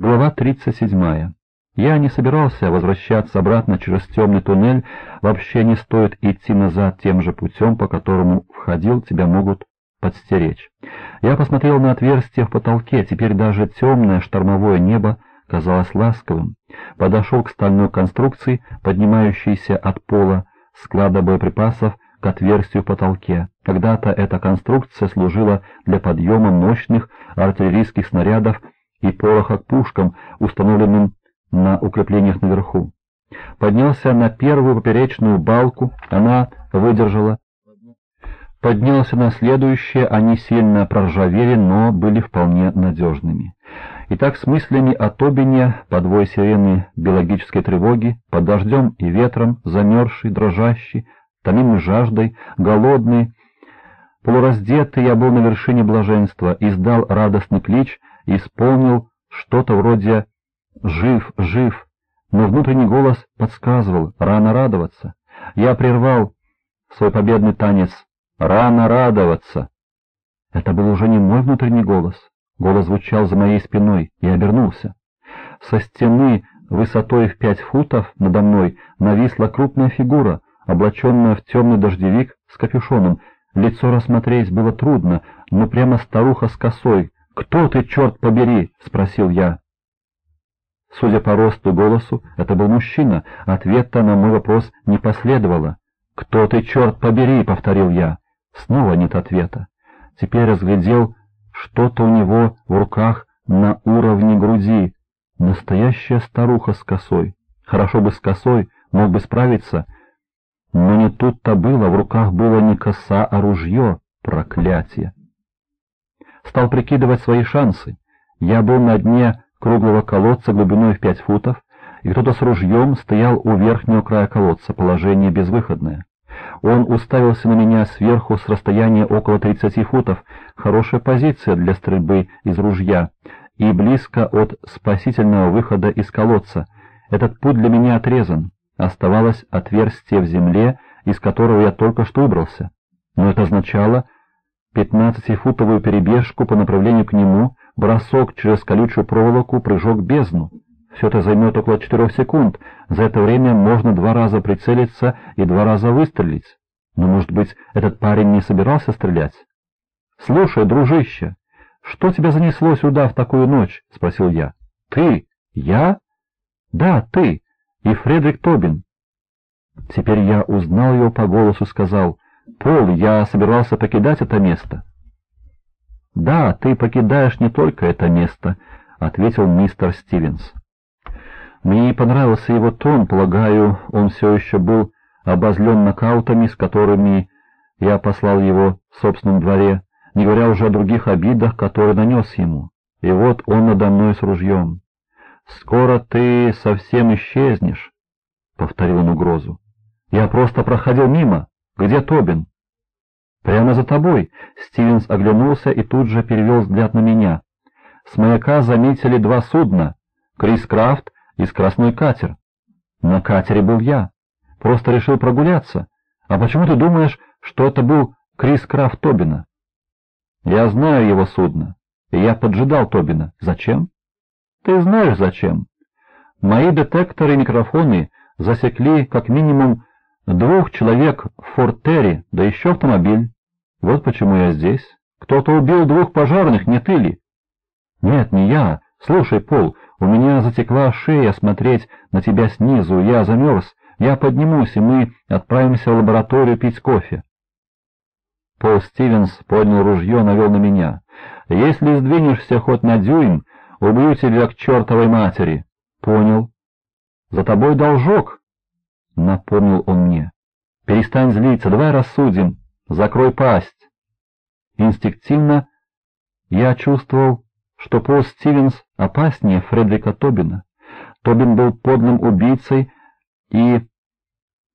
Глава 37. Я не собирался возвращаться обратно через темный туннель, вообще не стоит идти назад тем же путем, по которому входил, тебя могут подстеречь. Я посмотрел на отверстие в потолке, теперь даже темное штормовое небо казалось ласковым. Подошел к стальной конструкции, поднимающейся от пола склада боеприпасов к отверстию в потолке. Когда-то эта конструкция служила для подъема мощных артиллерийских снарядов и пороха к пушкам, установленным на укреплениях наверху. Поднялся на первую поперечную балку, она выдержала. Поднялся на следующие, они сильно проржавели, но были вполне надежными. Итак, с мыслями о Тобине, подвой сирены биологической тревоги, под дождем и ветром, замерзший, дрожащий, томимый жаждой, голодный, полураздетый, я был на вершине блаженства, издал радостный клич, исполнил что-то вроде «жив, жив», но внутренний голос подсказывал «рано радоваться». Я прервал свой победный танец «рано радоваться». Это был уже не мой внутренний голос. Голос звучал за моей спиной, и обернулся. Со стены высотой в пять футов надо мной нависла крупная фигура, облаченная в темный дождевик с капюшоном. Лицо рассмотреть было трудно, но прямо старуха с косой, «Кто ты, черт побери?» — спросил я. Судя по росту голосу, это был мужчина. Ответа на мой вопрос не последовало. «Кто ты, черт побери?» — повторил я. Снова нет ответа. Теперь разглядел что-то у него в руках на уровне груди. Настоящая старуха с косой. Хорошо бы с косой, мог бы справиться. Но не тут-то было, в руках было не коса, а ружье. Проклятие! Стал прикидывать свои шансы. Я был на дне круглого колодца глубиной в пять футов, и кто-то с ружьем стоял у верхнего края колодца, положение безвыходное. Он уставился на меня сверху с расстояния около 30 футов, хорошая позиция для стрельбы из ружья, и близко от спасительного выхода из колодца. Этот путь для меня отрезан. Оставалось отверстие в земле, из которого я только что выбрался. Но это означало, пятнадцатифутовую перебежку по направлению к нему, бросок через колючую проволоку, прыжок в бездну. Все это займет около четырех секунд. За это время можно два раза прицелиться и два раза выстрелить. Но, может быть, этот парень не собирался стрелять? — Слушай, дружище, что тебя занесло сюда в такую ночь? — спросил я. — Ты? Я? — Да, ты. И Фредерик Тобин. Теперь я узнал его по голосу, сказал — Пол, я собирался покидать это место. — Да, ты покидаешь не только это место, — ответил мистер Стивенс. Мне не понравился его тон, полагаю, он все еще был обозлен нокаутами, с которыми я послал его в собственном дворе, не говоря уже о других обидах, которые нанес ему. И вот он надо мной с ружьем. «Скоро ты совсем исчезнешь», — повторил он угрозу. «Я просто проходил мимо. «Где Тобин?» «Прямо за тобой!» Стивенс оглянулся и тут же перевел взгляд на меня. С маяка заметили два судна — Крис Крафт и скоростной катер. На катере был я. Просто решил прогуляться. А почему ты думаешь, что это был Крис Крафт Тобина? Я знаю его судно, и я поджидал Тобина. Зачем? Ты знаешь зачем. Мои детекторы и микрофоны засекли как минимум Двух человек в Форт-Терри, да еще автомобиль. Вот почему я здесь. Кто-то убил двух пожарных, не ты ли? Нет, не я. Слушай, Пол, у меня затекла шея смотреть на тебя снизу, я замерз. Я поднимусь, и мы отправимся в лабораторию пить кофе. Пол Стивенс поднял ружье, навел на меня. «Если сдвинешься хоть на дюйм, убью тебя к чертовой матери». «Понял». «За тобой должок», — напомнил он мне. «Перестань злиться, давай рассудим. Закрой пасть». Инстинктивно я чувствовал, что Пол Стивенс опаснее Фредрика Тобина. Тобин был подлым убийцей и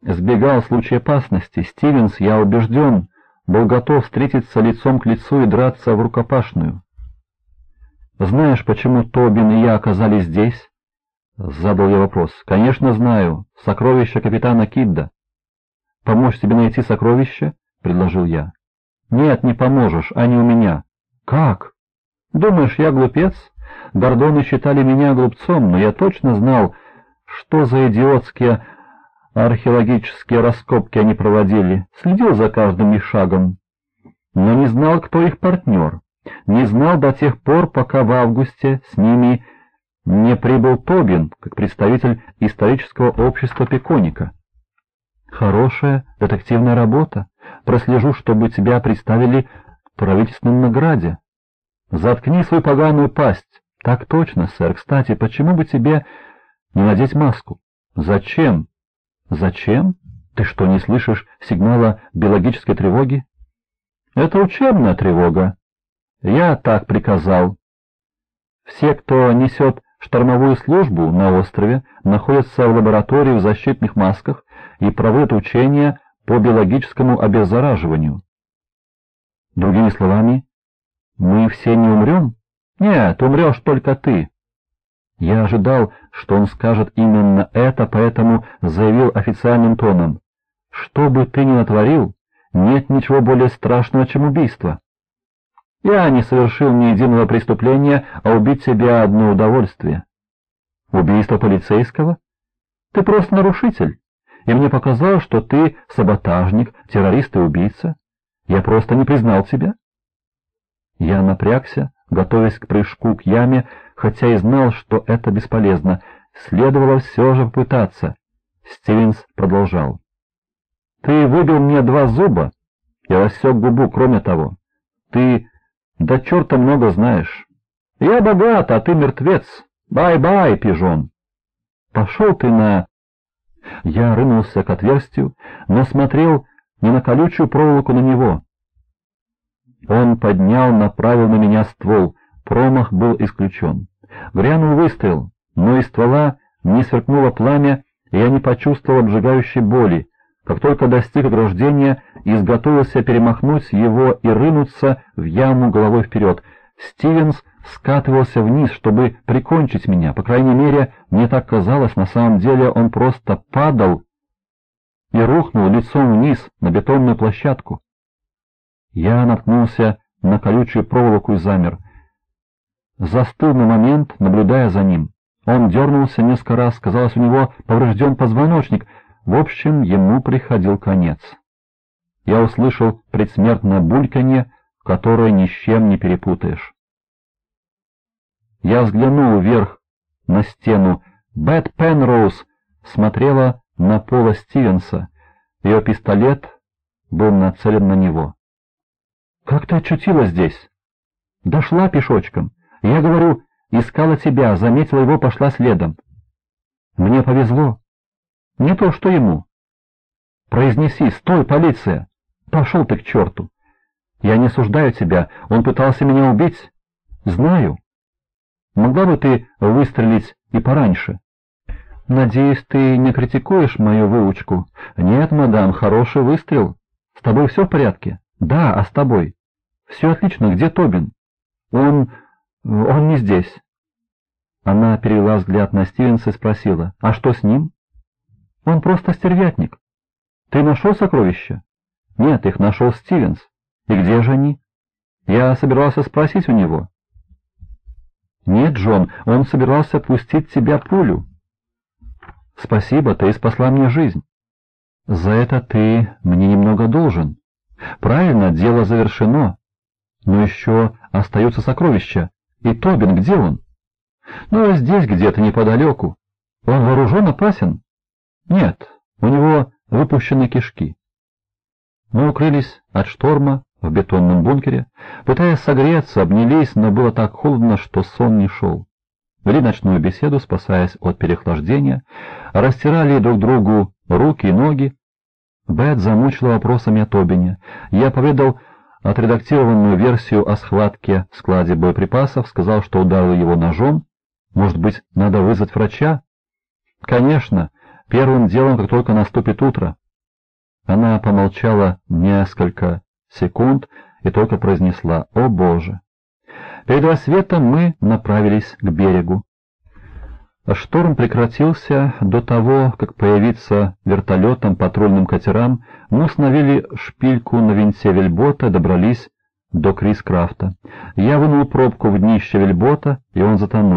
сбегал в случае опасности. Стивенс, я убежден, был готов встретиться лицом к лицу и драться в рукопашную. «Знаешь, почему Тобин и я оказались здесь?» — задал я вопрос. «Конечно знаю. Сокровище капитана Кидда». «Помочь тебе найти сокровище?» — предложил я. «Нет, не поможешь, а не у меня». «Как?» «Думаешь, я глупец? Гордоны считали меня глупцом, но я точно знал, что за идиотские археологические раскопки они проводили, следил за каждым их шагом, но не знал, кто их партнер, не знал до тех пор, пока в августе с ними не прибыл Тобин, как представитель исторического общества Пеконика. Хорошая детективная работа. Прослежу, чтобы тебя представили в правительственном награде. Заткни свою поганую пасть. Так точно, сэр. Кстати, почему бы тебе не надеть маску? Зачем? Зачем? Ты что, не слышишь сигнала биологической тревоги? Это учебная тревога. Я так приказал. Все, кто несет штормовую службу на острове, находятся в лаборатории в защитных масках и проводят учения по биологическому обеззараживанию. Другими словами, мы все не умрем? Нет, умрешь только ты. Я ожидал, что он скажет именно это, поэтому заявил официальным тоном. Что бы ты ни натворил, нет ничего более страшного, чем убийство. Я не совершил ни единого преступления, а убить себя одно удовольствие. Убийство полицейского? Ты просто нарушитель, и мне показалось, что ты саботажник, террорист и убийца. Я просто не признал тебя. Я напрягся, готовясь к прыжку к яме, хотя и знал, что это бесполезно. Следовало все же попытаться. Стивенс продолжал. «Ты выбил мне два зуба и рассек губу, кроме того. Ты да черта много знаешь. Я богат, а ты мертвец. Бай-бай, пижон. Пошел ты на... Я ринулся к отверстию, но смотрел не на колючую проволоку на него. Он поднял, направил на меня ствол. Промах был исключен. Грянул выстрел, но из ствола не сверкнуло пламя, и я не почувствовал обжигающей боли. Как только достиг ограждения, изготовился перемахнуть его и ринуться в яму головой вперед. Стивенс скатывался вниз, чтобы прикончить меня. По крайней мере, мне так казалось, на самом деле он просто падал и рухнул лицом вниз на бетонную площадку. Я наткнулся на колючую проволоку и замер. Застыл на момент, наблюдая за ним. Он дернулся несколько раз, казалось, у него поврежден позвоночник — в общем, ему приходил конец. Я услышал предсмертное бульканье, которое ни с чем не перепутаешь. Я взглянул вверх на стену. Бет Пенроуз смотрела на Пола Стивенса. Ее пистолет был нацелен на него. «Как ты очутилась здесь?» «Дошла пешочком. Я говорю, искала тебя, заметила его, пошла следом. Мне повезло. Не то, что ему. Произнеси, стой, полиция! Пошел ты к черту! Я не осуждаю тебя, он пытался меня убить. Знаю. Могла бы ты выстрелить и пораньше? Надеюсь, ты не критикуешь мою выучку? Нет, мадам, хороший выстрел. С тобой все в порядке? Да, а с тобой? Все отлично, где Тобин? Он... он не здесь. Она перевела взгляд на Стивенса и спросила, а что с ним? Он просто стервятник. Ты нашел сокровища? Нет, их нашел Стивенс. И где же они? Я собирался спросить у него. Нет, Джон, он собирался пустить тебя пулю. Спасибо, ты спасла мне жизнь. За это ты мне немного должен. Правильно, дело завершено. Но еще остаются сокровища. И Тобин, где он? Ну, здесь где-то неподалеку. Он вооружен, опасен. Нет, у него выпущены кишки. Мы укрылись от шторма в бетонном бункере, пытаясь согреться, обнялись, но было так холодно, что сон не шел. Вели ночную беседу, спасаясь от переохлаждения, растирали друг другу руки и ноги. Бет замучила вопросами о Тобине. Я поведал отредактированную версию о схватке в складе боеприпасов, сказал, что ударил его ножом. Может быть, надо вызвать врача? Конечно, Первым делом, как только наступит утро. Она помолчала несколько секунд и только произнесла «О Боже!». Перед рассветом мы направились к берегу. Шторм прекратился до того, как появиться вертолетом, патрульным катерам, мы установили шпильку на винте вельбота, добрались до Крис Крафта. Я вынул пробку в днище вельбота, и он затонул.